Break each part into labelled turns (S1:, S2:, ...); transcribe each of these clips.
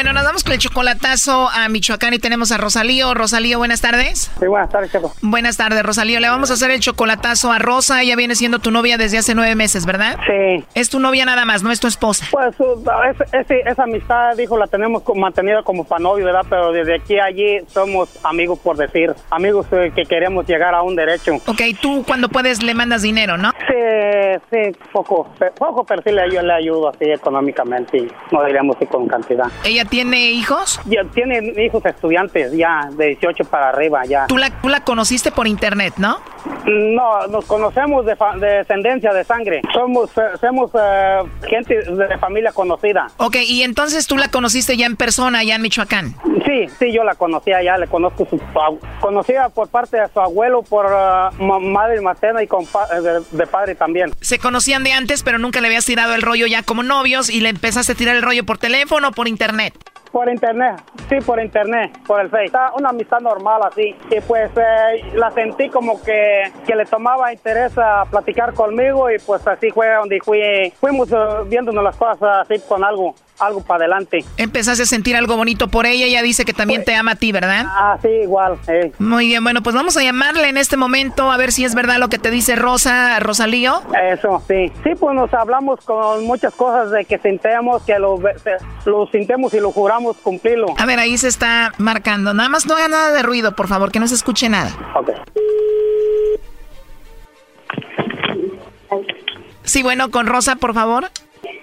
S1: Bueno, nos vamos con el chocolatazo a Michoacán y tenemos a Rosalío. Rosalío, buenas tardes.
S2: Sí, buenas tardes, Checo.
S1: Buenas tardes, Rosalío. Le vamos a hacer el chocolatazo a Rosa. Ella viene siendo tu novia desde hace nueve meses, ¿verdad?
S2: Sí.
S1: Es tu novia nada más, no es tu esposa.
S2: Pues esa amistad, dijo, la tenemos mantenida como para novio, ¿verdad? Pero desde aquí a allí somos amigos, por decir. Amigos eh, que queremos llegar a un derecho.
S1: Ok, tú cuando puedes le mandas dinero, ¿no?
S2: Sí, sí, poco. Poco, pero sí le, yo le ayudo así económicamente y no diríamos que con cantidad.
S1: ¿Ella tiene hijos?
S2: Ya tiene hijos estudiantes, ya, de 18 para arriba, ya.
S1: ¿Tú la, tú la conociste por internet, no?
S2: No, nos conocemos de, descendencia, de sangre. Somos, eh, somos eh, gente de familia conocida.
S1: Ok, y entonces tú la conociste ya en persona, allá en Michoacán.
S2: Sí, sí, yo la conocía ya, le conozco su... Conocida por parte de su abuelo, por uh, madre materna y de, de, padre también.
S1: Se conocían de antes, pero nunca le habías tirado el rollo ya como novios y le empezaste a tirar el rollo por teléfono o por internet.
S2: Por internet, sí, por internet, por el Facebook. Una amistad normal así. Y pues eh, la sentí como que, que le tomaba interés a platicar conmigo y pues así fue donde fui, fuimos eh, viéndonos las cosas así con algo algo para adelante.
S1: Empezaste a sentir algo bonito por ella, ella dice que también te ama a ti, ¿verdad?
S2: Ah, sí, igual.
S1: Muy bien, bueno, pues vamos a llamarle en este momento a ver si es verdad lo que te dice Rosa, Rosalío.
S2: Eso, sí. Sí, pues nos hablamos con muchas cosas de que sintemos, que lo, lo sintemos y lo juramos cumplirlo.
S1: A ver, ahí se está marcando. Nada más no haga nada de ruido, por favor, que no se escuche nada.
S2: Ok.
S1: Sí, bueno, con Rosa, por favor.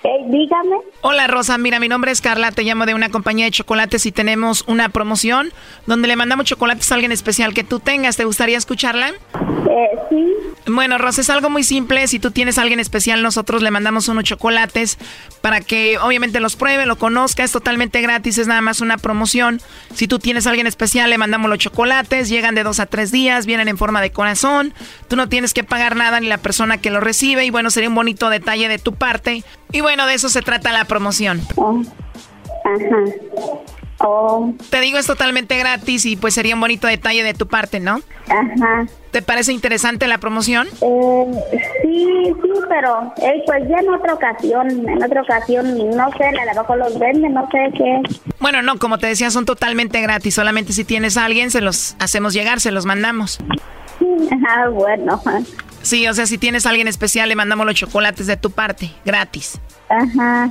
S3: Eh, dígame.
S1: Hola Rosa, mira, mi nombre es Carla, te llamo de una compañía de chocolates y tenemos una promoción donde le mandamos chocolates a alguien especial que tú tengas. ¿Te gustaría escucharla?
S3: Eh, sí.
S1: Bueno, Rosa, es algo muy simple. Si tú tienes a alguien especial, nosotros le mandamos unos chocolates para que obviamente los pruebe, lo conozca. Es totalmente gratis, es nada más una promoción. Si tú tienes a alguien especial, le mandamos los chocolates. Llegan de dos a tres días, vienen en forma de corazón. Tú no tienes que pagar nada ni la persona que lo recibe. Y bueno, sería un bonito detalle de tu parte. Y bueno, de eso se trata la promoción.
S3: Oh. Ajá. Oh.
S1: Te digo, es totalmente gratis y pues sería un bonito detalle de tu parte, ¿no?
S3: Ajá.
S1: ¿Te parece interesante la promoción?
S3: Eh, sí, sí, pero eh, pues ya en otra ocasión, en otra ocasión, no sé, a lo mejor los venden, no sé qué.
S1: Bueno, no, como te decía, son totalmente gratis. Solamente si tienes a alguien, se los hacemos llegar, se los mandamos.
S3: Ah, bueno.
S1: Sí, o sea, si tienes a alguien especial, le mandamos los chocolates de tu parte, gratis.
S3: Ajá.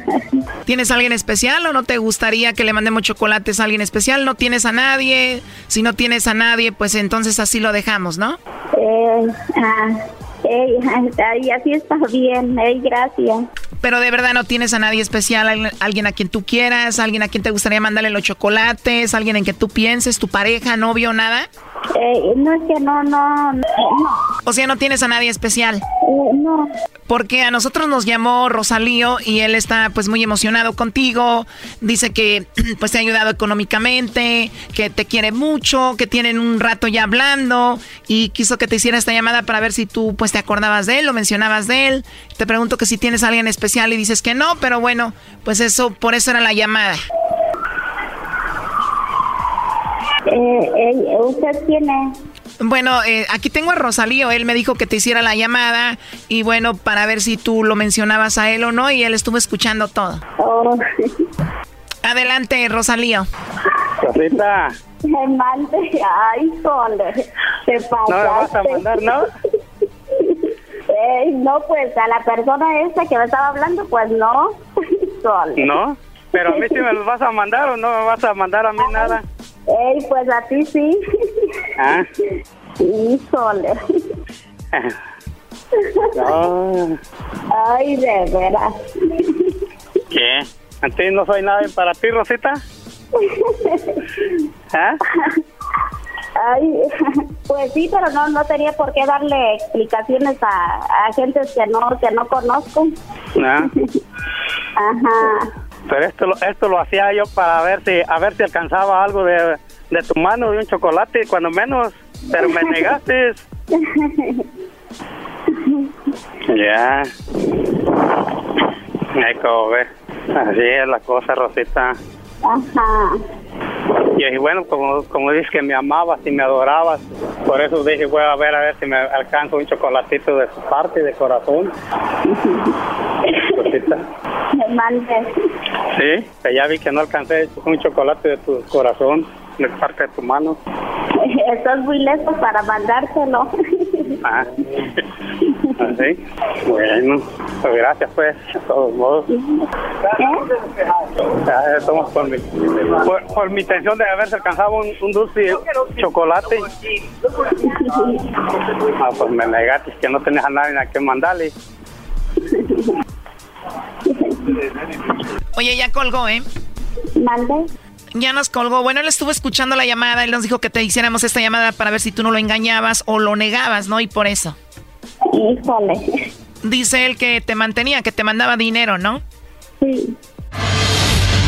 S1: ¿Tienes a alguien especial o no te gustaría que le mandemos chocolates a alguien especial? ¿No tienes a nadie? Si no tienes a nadie, pues entonces así lo dejamos, ¿no?
S3: Eh, ah, Ey, así está bien, gracias.
S1: Pero de verdad no tienes a nadie especial, alguien a quien tú quieras, alguien a quien te gustaría mandarle los chocolates, alguien en que tú pienses, tu pareja, novio, nada.
S3: Eh, no es que no, no, no.
S1: O sea, no tienes a nadie especial.
S3: Eh, no.
S1: Porque a nosotros nos llamó Rosalío y él está pues muy emocionado contigo. Dice que pues te ha ayudado económicamente, que te quiere mucho, que tienen un rato ya hablando y quiso que te hiciera esta llamada para ver si tú pues te acordabas de él, lo mencionabas de él. Te pregunto que si tienes a alguien especial y dices que no, pero bueno, pues eso, por eso era la llamada.
S3: Eh, eh, ¿Usted tiene?
S1: Bueno, eh, aquí tengo a Rosalío. Él me dijo que te hiciera la llamada y bueno, para ver si tú lo mencionabas a él o no y él estuvo escuchando todo.
S3: Oh,
S1: Adelante, Rosalío.
S2: Rosita.
S3: Me mande, ay, sole, te pasaste.
S2: No me vas a mandar, ¿no?
S3: no, pues a la persona esa que me estaba hablando, pues no.
S2: ¿No? Pero a mí sí me los vas a mandar o no me vas a mandar a mí nada.
S3: Ey, pues a ti sí.
S2: ¿Ah?
S3: Híjole.
S2: no.
S3: Ay, de veras.
S2: ¿Qué? ¿A ti no soy nadie para ti, Rosita? ¿Ah?
S3: Ay, pues sí, pero no no tenía por qué darle explicaciones a, a gentes que no que no conozco.
S2: ¿Ah?
S3: Ajá.
S2: Pero esto, lo- esto lo hacía yo para ver si, a ver si alcanzaba algo de, de tu mano, de un chocolate, cuando menos. Pero me negaste. Ya. Ay, como ves. Así es la cosa, Rosita.
S3: Ajá.
S2: Y dije, bueno, como, como dices que me amabas y me adorabas, por eso dije, voy a ver a ver si me alcanzo un chocolatito de su parte, de corazón. Rosita.
S3: Me mandes.
S2: Sí, que ya vi que no alcancé un chocolate de tu corazón, de parte de tu mano.
S3: Estás muy lejos para mandártelo.
S2: Ah. Así. Bueno, pues gracias pues, de todos modos.
S3: ¿Eh?
S2: Ya, somos por mi, por, por mi intención de haberse alcanzado un, un dulce chocolate. Ah, pues me negaste que no tenías a nadie a que mandarle.
S1: Oye, ya colgó, ¿eh?
S3: Mande.
S1: Ya nos colgó. Bueno, él estuvo escuchando la llamada. Él nos dijo que te hiciéramos esta llamada para ver si tú no lo engañabas o lo negabas, ¿no? Y por eso.
S3: Híjole.
S1: Dice él que te mantenía, que te mandaba dinero, ¿no?
S3: Sí.